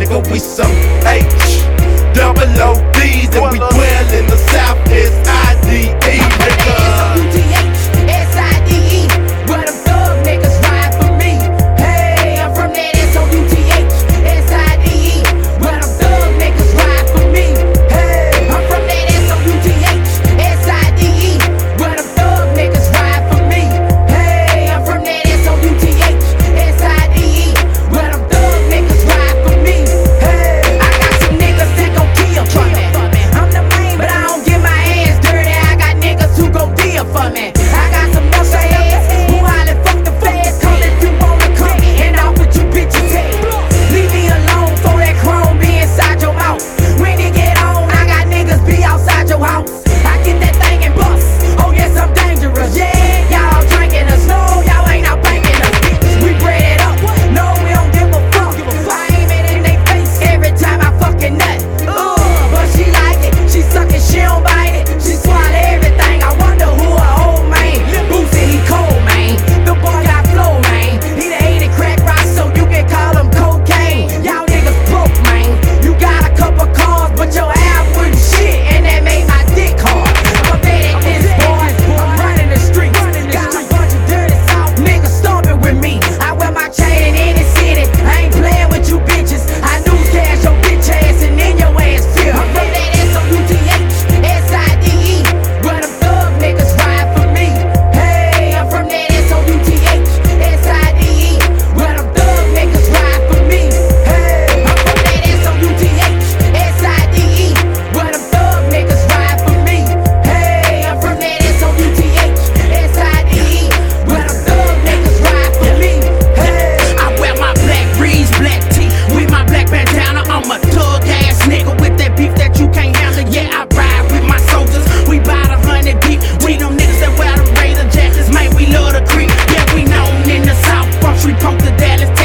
nigga, we some H. Double ODs and we dwell in the southeast. balance.